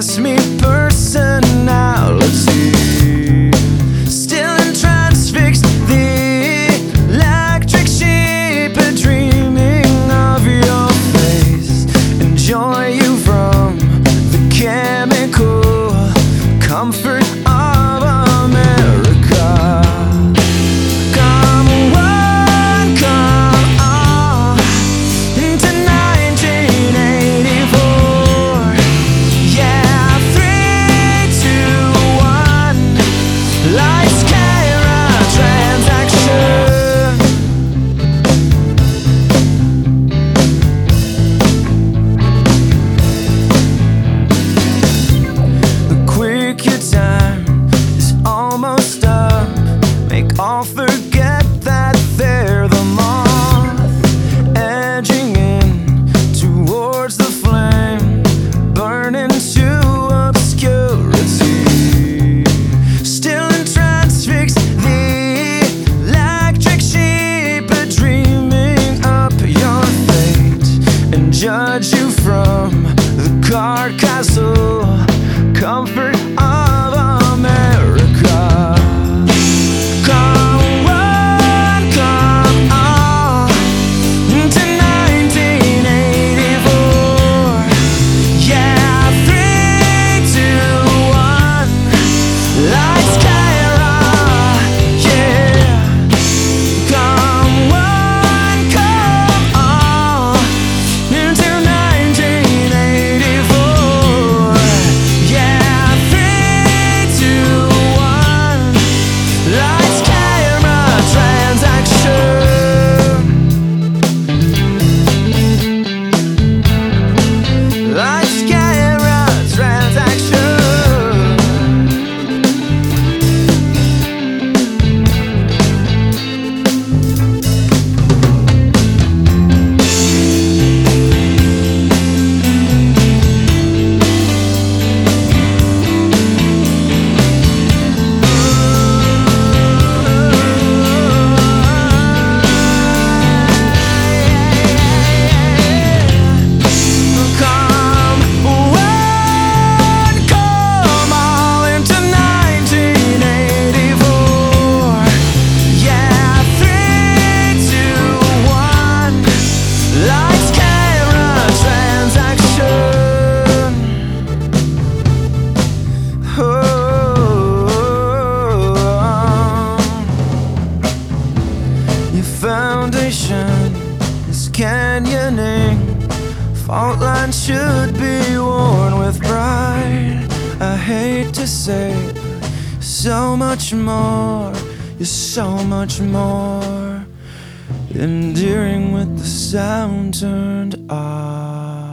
asked me Take your time, it's almost up. Make all forget that they're the moth, edging in towards the flame, burning to obscurity. Still transfixed, the electric sheep are dreaming up your fate and judging. Fault lines should be worn with pride. I hate to say so much more. You're so much more endearing with the sound turned off.